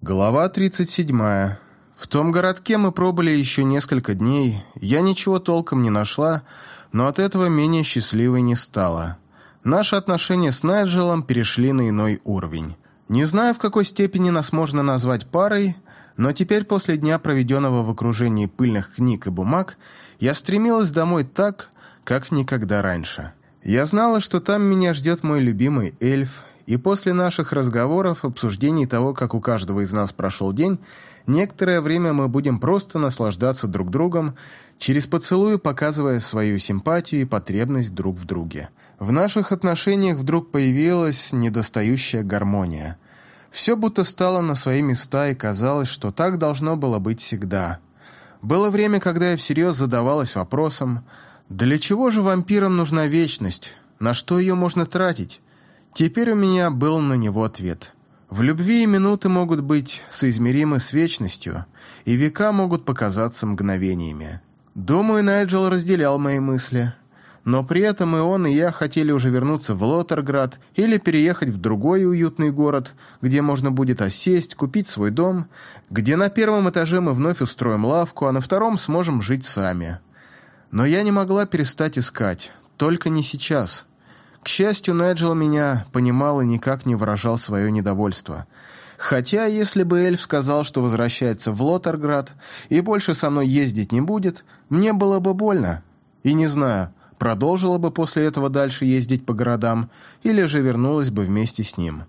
Глава 37. В том городке мы пробыли еще несколько дней. Я ничего толком не нашла, но от этого менее счастливой не стала. Наши отношения с Найджелом перешли на иной уровень. Не знаю, в какой степени нас можно назвать парой, но теперь после дня, проведенного в окружении пыльных книг и бумаг, я стремилась домой так, как никогда раньше. Я знала, что там меня ждет мой любимый эльф, и после наших разговоров, обсуждений того, как у каждого из нас прошел день, некоторое время мы будем просто наслаждаться друг другом, через поцелуи показывая свою симпатию и потребность друг в друге. В наших отношениях вдруг появилась недостающая гармония. Все будто стало на свои места, и казалось, что так должно было быть всегда. Было время, когда я всерьез задавалась вопросом, для чего же вампирам нужна вечность, на что ее можно тратить? Теперь у меня был на него ответ. В любви минуты могут быть соизмеримы с вечностью, и века могут показаться мгновениями. Думаю, Найджел разделял мои мысли. Но при этом и он, и я хотели уже вернуться в Лотерград или переехать в другой уютный город, где можно будет осесть, купить свой дом, где на первом этаже мы вновь устроим лавку, а на втором сможем жить сами. Но я не могла перестать искать, только не сейчас. К счастью, Найджел меня понимал и никак не выражал свое недовольство. Хотя, если бы эльф сказал, что возвращается в Лотерград и больше со мной ездить не будет, мне было бы больно. И не знаю, продолжила бы после этого дальше ездить по городам или же вернулась бы вместе с ним.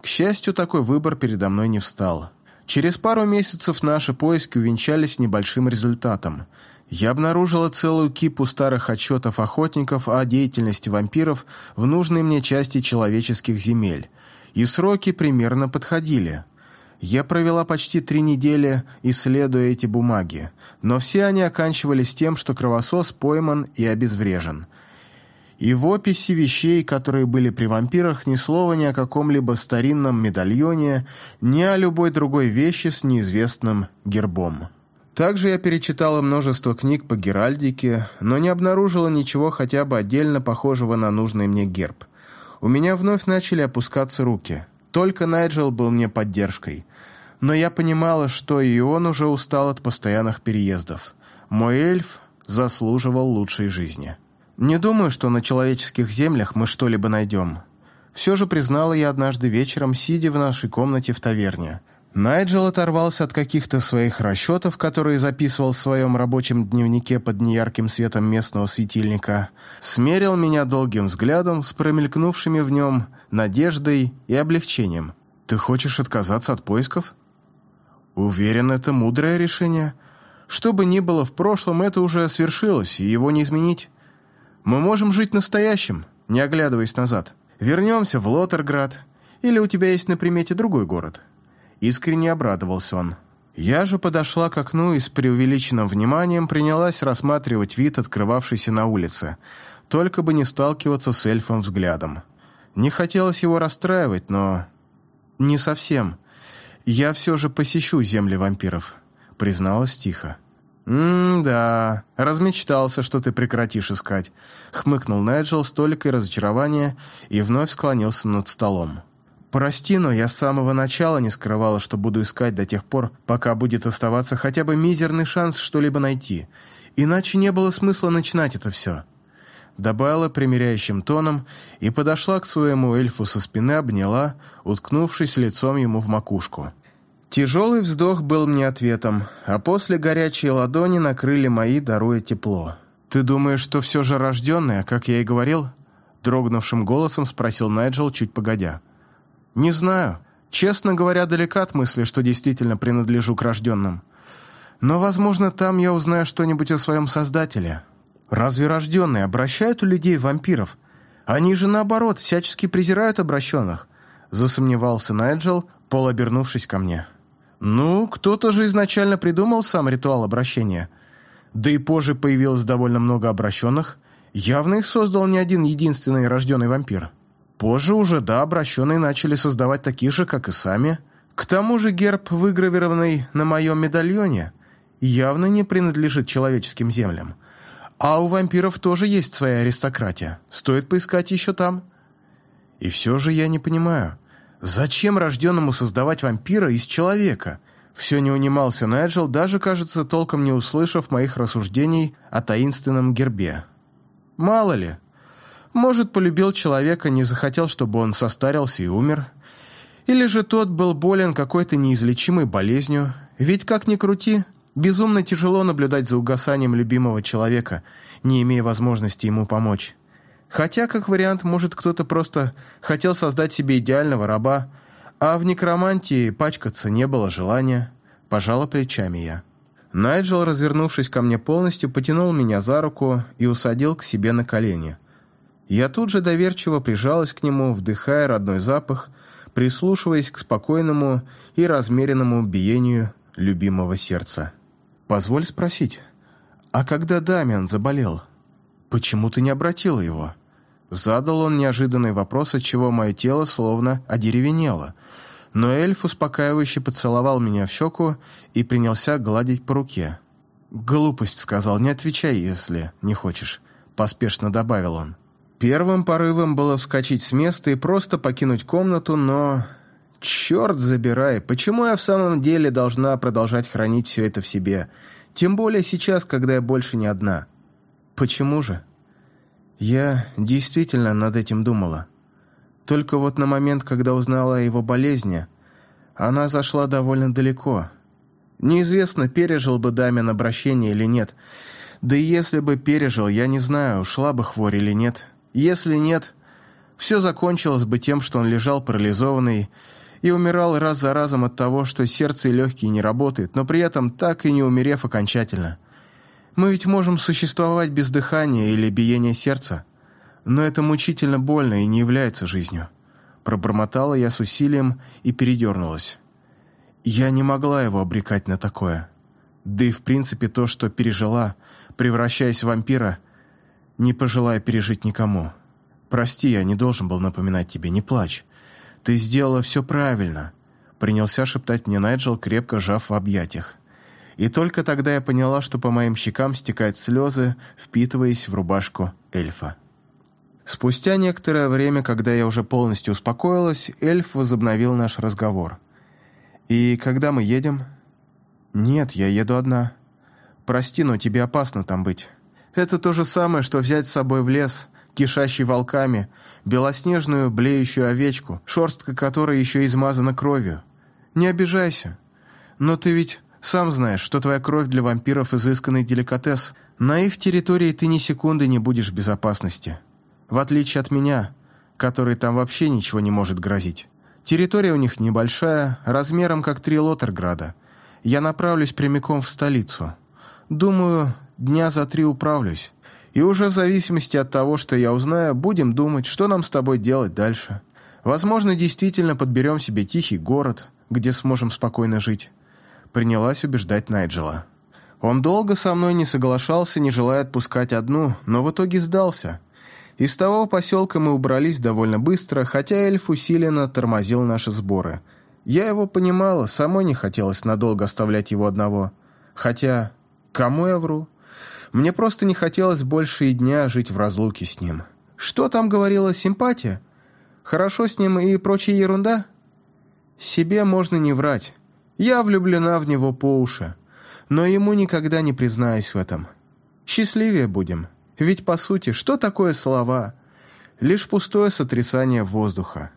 К счастью, такой выбор передо мной не встал. Через пару месяцев наши поиски увенчались небольшим результатом – я обнаружила целую кипу старых отчетов охотников о деятельности вампиров в нужной мне части человеческих земель, и сроки примерно подходили. Я провела почти три недели, исследуя эти бумаги, но все они оканчивались тем, что кровосос пойман и обезврежен. И в описи вещей, которые были при вампирах, ни слова ни о каком-либо старинном медальоне, ни о любой другой вещи с неизвестным гербом. Также я перечитала множество книг по геральдике, но не обнаружила ничего хотя бы отдельно похожего на нужный мне герб. У меня вновь начали опускаться руки. Только Найджел был мне поддержкой. Но я понимала, что и он уже устал от постоянных переездов. Мой эльф заслуживал лучшей жизни. Не думаю, что на человеческих землях мы что-либо найдем. Все же признала я однажды вечером, сидя в нашей комнате в таверне – Найджел оторвался от каких-то своих расчетов, которые записывал в своем рабочем дневнике под неярким светом местного светильника, смерил меня долгим взглядом с промелькнувшими в нем надеждой и облегчением. «Ты хочешь отказаться от поисков?» «Уверен, это мудрое решение. Что бы ни было в прошлом, это уже свершилось, и его не изменить. Мы можем жить настоящим, не оглядываясь назад. Вернемся в Лотерград, или у тебя есть на примете другой город?» Искренне обрадовался он. Я же подошла к окну и с преувеличенным вниманием принялась рассматривать вид, открывавшийся на улице, только бы не сталкиваться с эльфом взглядом. Не хотелось его расстраивать, но... Не совсем. Я все же посещу земли вампиров, призналась тихо. «М-да, размечтался, что ты прекратишь искать», — хмыкнул Найджел с толикой разочарования и вновь склонился над столом. «Прости, но я с самого начала не скрывала, что буду искать до тех пор, пока будет оставаться хотя бы мизерный шанс что-либо найти. Иначе не было смысла начинать это все». Добавила примиряющим тоном и подошла к своему эльфу со спины, обняла, уткнувшись лицом ему в макушку. Тяжелый вздох был мне ответом, а после горячие ладони накрыли мои, даруя тепло. «Ты думаешь, что все же рожденная, как я и говорил?» Дрогнувшим голосом спросил Найджел чуть погодя. «Не знаю. Честно говоря, далека от мысли, что действительно принадлежу к рожденным. Но, возможно, там я узнаю что-нибудь о своем создателе. Разве рожденные обращают у людей вампиров? Они же, наоборот, всячески презирают обращенных», засомневался Найджел, полуобернувшись ко мне. «Ну, кто-то же изначально придумал сам ритуал обращения. Да и позже появилось довольно много обращенных. Явно их создал не один единственный рожденный вампир». Позже уже, да, обращенные начали создавать такие же, как и сами. К тому же герб, выгравированный на моем медальоне, явно не принадлежит человеческим землям. А у вампиров тоже есть своя аристократия. Стоит поискать еще там. И все же я не понимаю, Зачем рожденному создавать вампира из человека? Все не унимался Найджел, даже, кажется, толком не услышав моих рассуждений о таинственном гербе. Мало ли. Может, полюбил человека, не захотел, чтобы он состарился и умер. Или же тот был болен какой-то неизлечимой болезнью. Ведь, как ни крути, безумно тяжело наблюдать за угасанием любимого человека, не имея возможности ему помочь. Хотя, как вариант, может, кто-то просто хотел создать себе идеального раба, а в некромантии пачкаться не было желания. Пожала плечами я. Найджел, развернувшись ко мне полностью, потянул меня за руку и усадил к себе на колени. Я тут же доверчиво прижалась к нему, вдыхая родной запах, прислушиваясь к спокойному и размеренному биению любимого сердца. «Позволь спросить, а когда Дамиан заболел, почему ты не обратила его?» Задал он неожиданный вопрос, от чего мое тело словно одеревенело. Но эльф успокаивающе поцеловал меня в щеку и принялся гладить по руке. «Глупость», — сказал, — «не отвечай, если не хочешь», — поспешно добавил он. Первым порывом было вскочить с места и просто покинуть комнату, но... Черт забирай, почему я в самом деле должна продолжать хранить все это в себе? Тем более сейчас, когда я больше не одна. Почему же? Я действительно над этим думала. Только вот на момент, когда узнала о его болезни, она зашла довольно далеко. Неизвестно, пережил бы Дамин обращение или нет. Да и если бы пережил, я не знаю, ушла бы хворь или нет. Если нет, все закончилось бы тем, что он лежал парализованный и умирал раз за разом от того, что сердце и легкие не работают, но при этом так и не умерев окончательно – мы ведь можем существовать без дыхания или биения сердца, но это мучительно больно и не является жизнью. Пробормотала я с усилием и передернулась. Я не могла его обрекать на такое. Да и в принципе то, что пережила, превращаясь в вампира, не пожелая пережить никому. Прости, я не должен был напоминать тебе, не плачь. Ты сделала все правильно. Принялся шептать мне Найджел, крепко сжав в объятиях. И только тогда я поняла, что по моим щекам стекают слезы, впитываясь в рубашку эльфа. Спустя некоторое время, когда я уже полностью успокоилась, эльф возобновил наш разговор. «И когда мы едем?» «Нет, я еду одна. Прости, но тебе опасно там быть. Это то же самое, что взять с собой в лес, кишащий волками, белоснежную блеющую овечку, шерстка которой еще измазана кровью. Не обижайся. Но ты ведь сам знаешь, что твоя кровь для вампиров изысканный деликатес. На их территории ты ни секунды не будешь в безопасности. В отличие от меня, который там вообще ничего не может грозить. Территория у них небольшая, размером как три Лотерграда. Я направлюсь прямиком в столицу. Думаю, дня за три управлюсь. И уже в зависимости от того, что я узнаю, будем думать, что нам с тобой делать дальше. Возможно, действительно подберем себе тихий город, где сможем спокойно жить принялась убеждать Найджела. Он долго со мной не соглашался, не желая отпускать одну, но в итоге сдался. Из того поселка мы убрались довольно быстро, хотя эльф усиленно тормозил наши сборы. Я его понимала, самой не хотелось надолго оставлять его одного. Хотя, кому я вру? Мне просто не хотелось больше и дня жить в разлуке с ним. Что там говорила симпатия? Хорошо с ним и прочая ерунда? Себе можно не врать. Я влюблена в него по уши, но ему никогда не признаюсь в этом. Счастливее будем, ведь, по сути, что такое слова? Лишь пустое сотрясание воздуха.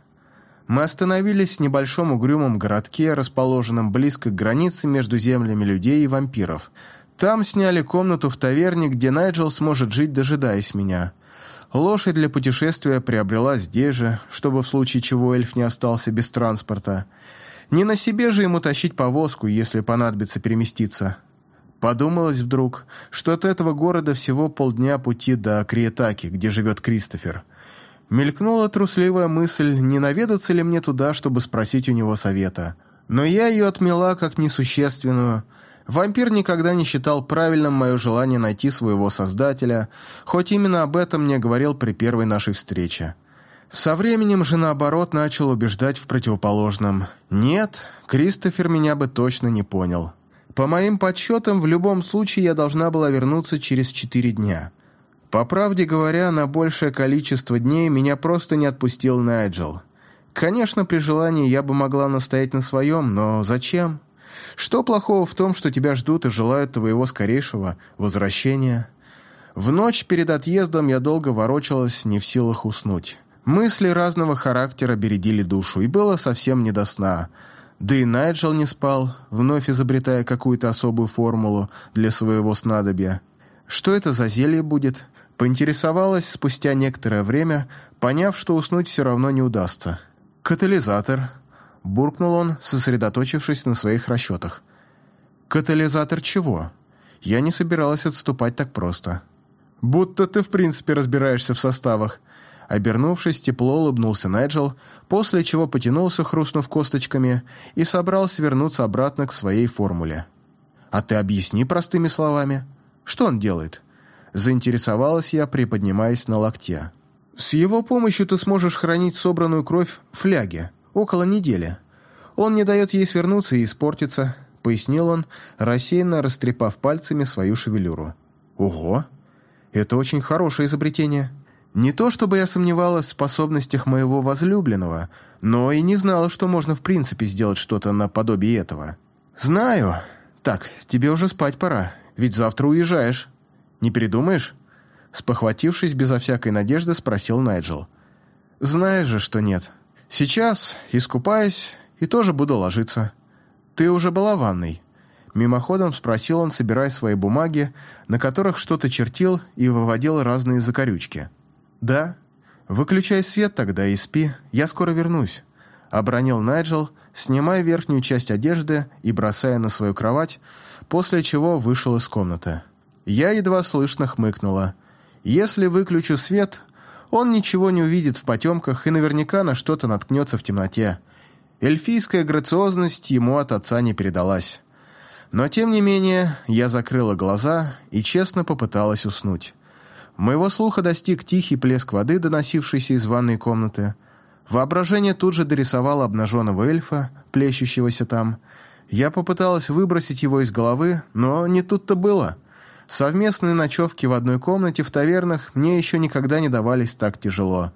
Мы остановились в небольшом угрюмом городке, расположенном близко к границе между землями людей и вампиров. Там сняли комнату в таверне, где Найджел сможет жить, дожидаясь меня. Лошадь для путешествия приобрела здесь же, чтобы в случае чего эльф не остался без транспорта. Не на себе же ему тащить повозку, если понадобится переместиться. Подумалось вдруг, что от этого города всего полдня пути до Криетаки, где живет Кристофер. Мелькнула трусливая мысль, не наведаться ли мне туда, чтобы спросить у него совета. Но я ее отмела как несущественную. Вампир никогда не считал правильным мое желание найти своего создателя, хоть именно об этом мне говорил при первой нашей встрече. Со временем же, наоборот, начал убеждать в противоположном. Нет, Кристофер меня бы точно не понял. По моим подсчетам, в любом случае я должна была вернуться через четыре дня. По правде говоря, на большее количество дней меня просто не отпустил Найджел. Конечно, при желании я бы могла настоять на своем, но зачем? Что плохого в том, что тебя ждут и желают твоего скорейшего возвращения? В ночь перед отъездом я долго ворочалась, не в силах уснуть. Мысли разного характера бередили душу, и было совсем не до сна. Да и Найджел не спал, вновь изобретая какую-то особую формулу для своего снадобья. Что это за зелье будет? Поинтересовалась спустя некоторое время, поняв, что уснуть все равно не удастся. «Катализатор», — буркнул он, сосредоточившись на своих расчетах. «Катализатор чего?» Я не собиралась отступать так просто. «Будто ты в принципе разбираешься в составах», Обернувшись, тепло улыбнулся Найджел, после чего потянулся, хрустнув косточками, и собрался вернуться обратно к своей формуле. «А ты объясни простыми словами. Что он делает?» Заинтересовалась я, приподнимаясь на локте. «С его помощью ты сможешь хранить собранную кровь в фляге. Около недели. Он не дает ей свернуться и испортиться», — пояснил он, рассеянно растрепав пальцами свою шевелюру. «Ого! Это очень хорошее изобретение». Не то чтобы я сомневалась в способностях моего возлюбленного, но и не знала, что можно в принципе сделать что-то наподобие этого. «Знаю. Так, тебе уже спать пора, ведь завтра уезжаешь. Не передумаешь?» Спохватившись безо всякой надежды, спросил Найджел. «Знаешь же, что нет. Сейчас искупаюсь и тоже буду ложиться. Ты уже была в ванной?» Мимоходом спросил он, собирая свои бумаги, на которых что-то чертил и выводил разные закорючки. «Да. Выключай свет тогда и спи, я скоро вернусь», — обронил Найджел, снимая верхнюю часть одежды и бросая на свою кровать, после чего вышел из комнаты. Я едва слышно хмыкнула. «Если выключу свет, он ничего не увидит в потемках и наверняка на что-то наткнется в темноте. Эльфийская грациозность ему от отца не передалась». Но, тем не менее, я закрыла глаза и честно попыталась уснуть. Моего слуха достиг тихий плеск воды, доносившийся из ванной комнаты. Воображение тут же дорисовало обнаженного эльфа, плещущегося там. Я попыталась выбросить его из головы, но не тут-то было. Совместные ночевки в одной комнате в тавернах мне еще никогда не давались так тяжело.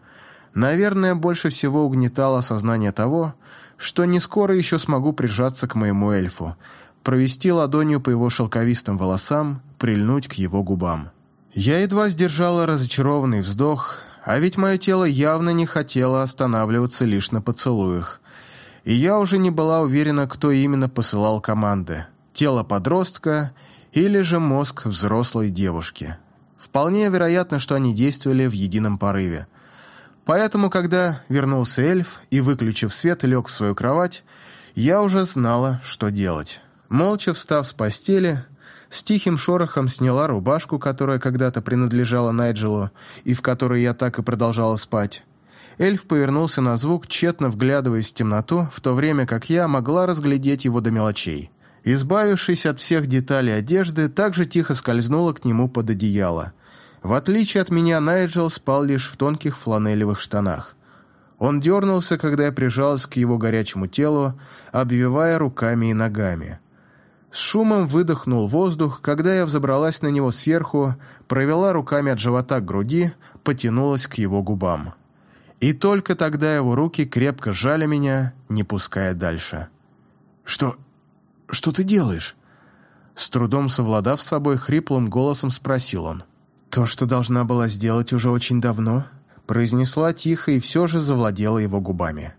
Наверное, больше всего угнетало сознание того, что не скоро еще смогу прижаться к моему эльфу, провести ладонью по его шелковистым волосам, прильнуть к его губам. Я едва сдержала разочарованный вздох, а ведь мое тело явно не хотело останавливаться лишь на поцелуях. И я уже не была уверена, кто именно посылал команды – тело подростка или же мозг взрослой девушки. Вполне вероятно, что они действовали в едином порыве. Поэтому, когда вернулся эльф и, выключив свет, лег в свою кровать, я уже знала, что делать. Молча встав с постели – с тихим шорохом сняла рубашку, которая когда-то принадлежала Найджелу, и в которой я так и продолжала спать. Эльф повернулся на звук, тщетно вглядываясь в темноту, в то время как я могла разглядеть его до мелочей. Избавившись от всех деталей одежды, также тихо скользнула к нему под одеяло. В отличие от меня, Найджел спал лишь в тонких фланелевых штанах. Он дернулся, когда я прижалась к его горячему телу, обвивая руками и ногами. С шумом выдохнул воздух, когда я взобралась на него сверху, провела руками от живота к груди, потянулась к его губам. И только тогда его руки крепко сжали меня, не пуская дальше. «Что... что ты делаешь?» С трудом совладав с собой, хриплым голосом спросил он. «То, что должна была сделать уже очень давно», произнесла тихо и все же завладела его губами.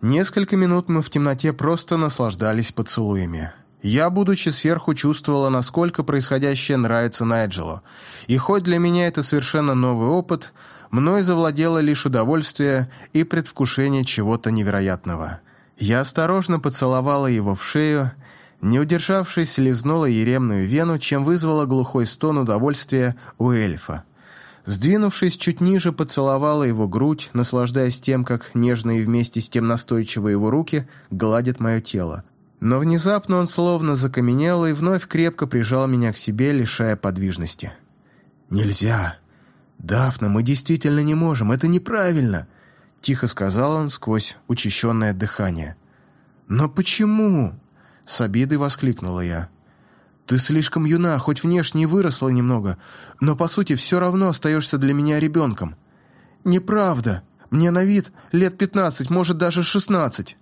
Несколько минут мы в темноте просто наслаждались поцелуями. Я, будучи сверху, чувствовала, насколько происходящее нравится Найджелу. И хоть для меня это совершенно новый опыт, мной завладело лишь удовольствие и предвкушение чего-то невероятного. Я осторожно поцеловала его в шею, не удержавшись, лизнула еремную вену, чем вызвала глухой стон удовольствия у эльфа. Сдвинувшись чуть ниже, поцеловала его грудь, наслаждаясь тем, как нежно и вместе с тем настойчиво его руки гладят мое тело. Но внезапно он словно закаменел и вновь крепко прижал меня к себе, лишая подвижности. «Нельзя! Дафна, мы действительно не можем, это неправильно!» Тихо сказал он сквозь учащенное дыхание. «Но почему?» С обидой воскликнула я. «Ты слишком юна, хоть внешне и выросла немного, но по сути все равно остаешься для меня ребенком». «Неправда!» Мне на вид лет пятнадцать, может, даже шестнадцать.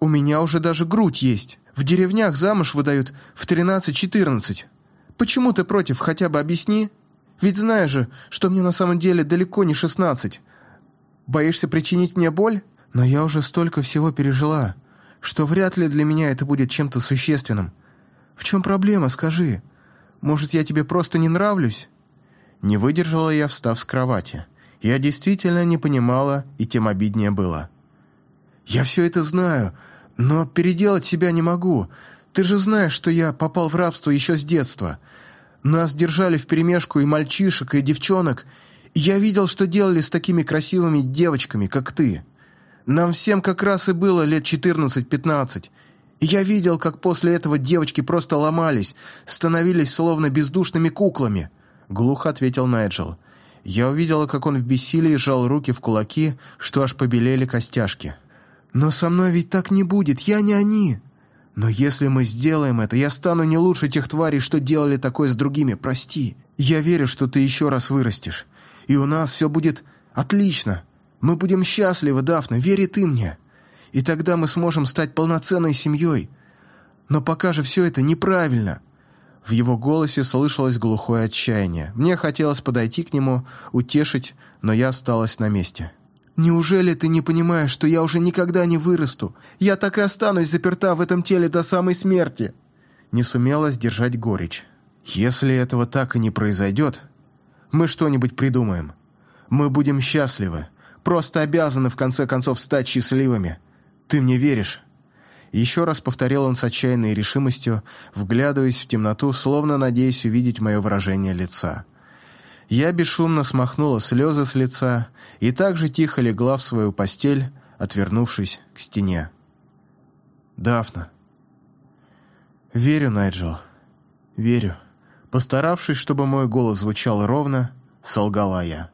У меня уже даже грудь есть. В деревнях замуж выдают в тринадцать-четырнадцать. Почему ты против, хотя бы объясни? Ведь знаешь же, что мне на самом деле далеко не шестнадцать. Боишься причинить мне боль? Но я уже столько всего пережила, что вряд ли для меня это будет чем-то существенным. В чем проблема, скажи? Может, я тебе просто не нравлюсь?» Не выдержала я, встав с кровати. Я действительно не понимала, и тем обиднее было. «Я все это знаю, но переделать себя не могу. Ты же знаешь, что я попал в рабство еще с детства. Нас держали вперемешку и мальчишек, и девчонок. Я видел, что делали с такими красивыми девочками, как ты. Нам всем как раз и было лет 14-15. И я видел, как после этого девочки просто ломались, становились словно бездушными куклами», — глухо ответил Найджел. Я увидела, как он в бессилии сжал руки в кулаки, что аж побелели костяшки. «Но со мной ведь так не будет, я не они!» Но если мы сделаем это, я стану не лучше тех тварей, что делали такое с другими, прости. Я верю, что ты еще раз вырастешь. И у нас все будет отлично. Мы будем счастливы, Дафна, верь и ты мне. И тогда мы сможем стать полноценной семьей. Но пока же все это неправильно». В его голосе слышалось глухое отчаяние. Мне хотелось подойти к нему, утешить, но я осталась на месте. «Неужели ты не понимаешь, что я уже никогда не вырасту? Я так и останусь заперта в этом теле до самой смерти!» Не сумела сдержать горечь. «Если этого так и не произойдет, мы что-нибудь придумаем. Мы будем счастливы. Просто обязаны, в конце концов, стать счастливыми. Ты мне веришь?» Еще раз повторил он с отчаянной решимостью, вглядываясь в темноту, словно надеясь увидеть мое выражение лица. Я бесшумно смахнула слезы с лица и также тихо легла в свою постель, отвернувшись к стене. «Дафна». «Верю, Найджел. Верю». Постаравшись, чтобы мой голос звучал ровно, солгала я.